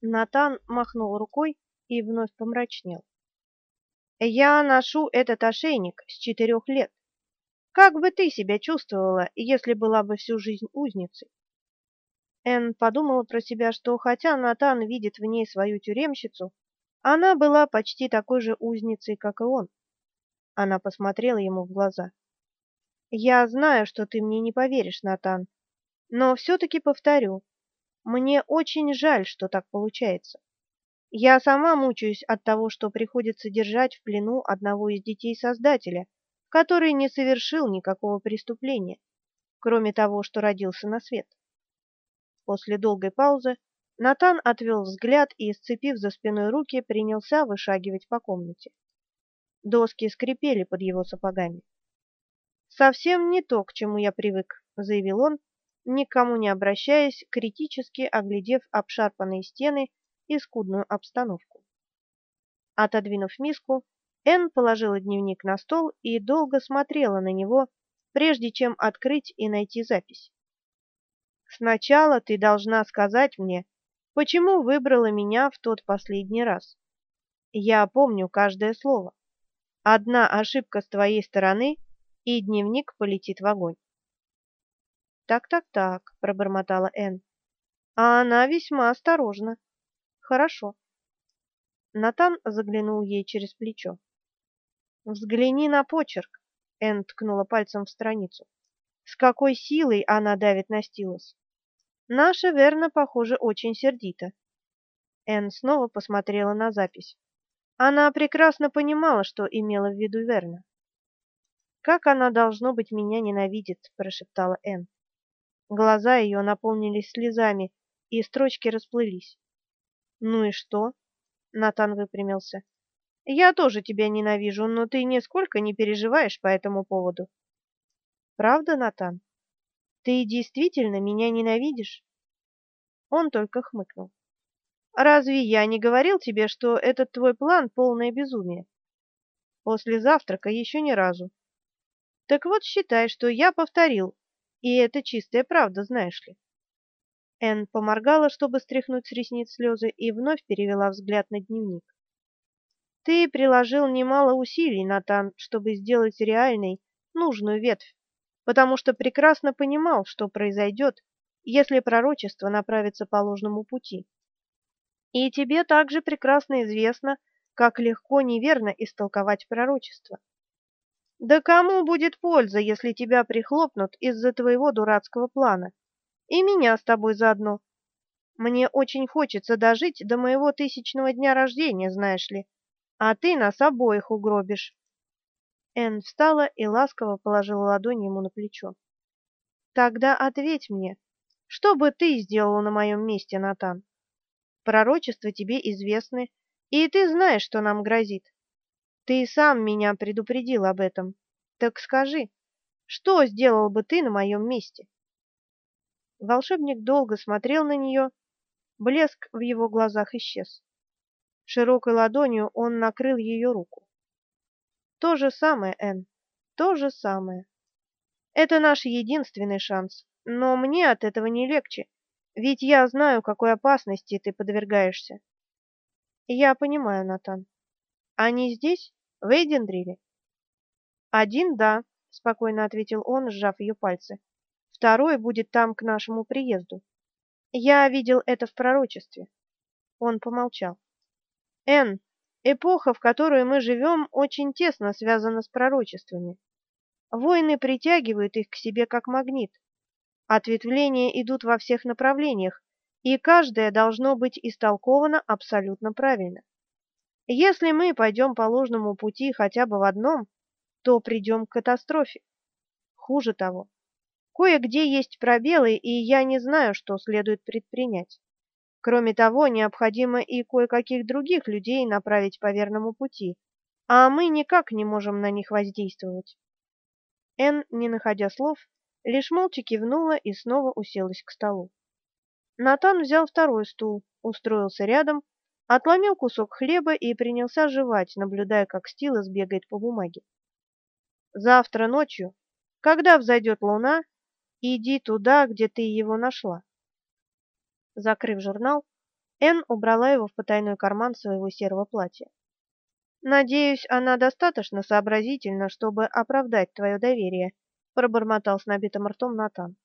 Натан махнул рукой и вновь помрачнел. Я ношу этот ошейник с четырех лет. Как бы ты себя чувствовала, если была бы всю жизнь узницей? Эн подумала про себя, что хотя Натан видит в ней свою тюремщицу, она была почти такой же узницей, как и он. Она посмотрела ему в глаза. Я знаю, что ты мне не поверишь, Натан, но все таки повторю. Мне очень жаль, что так получается. Я сама мучаюсь от того, что приходится держать в плену одного из детей Создателя, который не совершил никакого преступления, кроме того, что родился на свет. После долгой паузы Натан отвел взгляд и, сцепив за спиной руки, принялся вышагивать по комнате. Доски скрипели под его сапогами. Совсем не то, к чему я привык, заявил он, никому не обращаясь, критически оглядев обшарпанные стены и скудную обстановку. Отодвинув миску, Энн положила дневник на стол и долго смотрела на него, прежде чем открыть и найти запись. Сначала ты должна сказать мне, почему выбрала меня в тот последний раз. Я помню каждое слово. Одна ошибка с твоей стороны, и дневник полетит в огонь. Так-так-так, пробормотала Энн. А она весьма осторожна. Хорошо. Натан заглянул ей через плечо. Взгляни на почерк. Энн ткнула пальцем в страницу. С какой силой она давит на стилус. Наша Верна, похоже, очень сердита. Энн снова посмотрела на запись. Она прекрасно понимала, что имела в виду Верна. Как она должно быть меня ненавидит, прошептала Энн. Глаза ее наполнились слезами, и строчки расплылись. Ну и что? Натан выпрямился. Я тоже тебя ненавижу, но ты нисколько не переживаешь по этому поводу. Правда, Натан? Ты действительно меня ненавидишь? Он только хмыкнул. Разве я не говорил тебе, что этот твой план полное безумие? После завтрака еще ни разу. Так вот, считай, что я повторил, и это чистая правда, знаешь ли. Энн поморгала, чтобы стряхнуть с ресниц слезы, и вновь перевела взгляд на дневник. Ты приложил немало усилий, Натан, чтобы сделать реальной нужную ветвь, потому что прекрасно понимал, что произойдет, если пророчество направится по ложному пути. И тебе также прекрасно известно, как легко неверно истолковать пророчество. Да кому будет польза, если тебя прихлопнут из-за твоего дурацкого плана? И меня с тобой заодно. Мне очень хочется дожить до моего тысячного дня рождения, знаешь ли, а ты нас обоих угробишь. Энн встала и ласково положила ладонь ему на плечо. Тогда ответь мне, что бы ты сделал на моем месте, Натан? Пророчества тебе известны, и ты знаешь, что нам грозит. Ты сам меня предупредил об этом. Так скажи, что сделал бы ты на моем месте? Волшебник долго смотрел на нее, блеск в его глазах исчез. Широкой ладонью он накрыл ее руку. То же самое, Энн, то же самое. Это наш единственный шанс, но мне от этого не легче, ведь я знаю, какой опасности ты подвергаешься. Я понимаю, Натан. Они здесь, в Эйдендриле? Один, да, спокойно ответил он, сжав ее пальцы. Второй будет там к нашему приезду. Я видел это в пророчестве. Он помолчал. Н. Эпоха, в которой мы живем, очень тесно связана с пророчествами. Войны притягивают их к себе как магнит. Ответвления идут во всех направлениях, и каждое должно быть истолковано абсолютно правильно. Если мы пойдем по ложному пути хотя бы в одном, то придем к катастрофе. Хуже того, Кое-где есть пробелы, и я не знаю, что следует предпринять. Кроме того, необходимо и кое-каких других людей направить по верному пути, а мы никак не можем на них воздействовать. Н, не находя слов, лишь молча кивнула и снова уселась к столу. Натан взял второй стул, устроился рядом, отломил кусок хлеба и принялся жевать, наблюдая, как Стилос бегает по бумаге. Завтра ночью, когда взойдет луна, Иди туда, где ты его нашла. Закрыв журнал, Энн убрала его в потайной карман своего серого платья. Надеюсь, она достаточно сообразительна, чтобы оправдать твое доверие, пробормотал с набитым ртом Натан.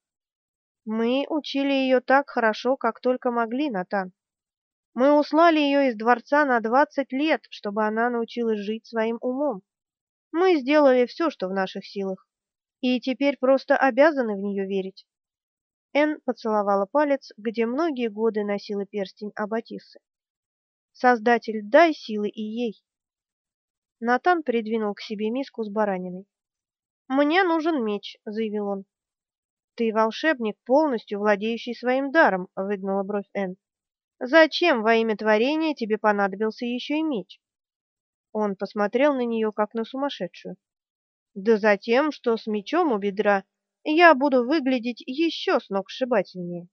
Мы учили ее так хорошо, как только могли, Натан. Мы услали ее из дворца на двадцать лет, чтобы она научилась жить своим умом. Мы сделали все, что в наших силах, и теперь просто обязаны в нее верить. Эн поцеловала палец, где многие годы носила перстень Абатиссы. Создатель, дай силы и ей. Натан придвинул к себе миску с бараниной. Мне нужен меч, заявил он. Ты волшебник, полностью владеющий своим даром, выгнула бровь Эн. Зачем во имя творения тебе понадобился еще и меч? Он посмотрел на нее, как на сумасшедшую. Да затем, что с мечом у бедра я буду выглядеть еще сногсшибательнее.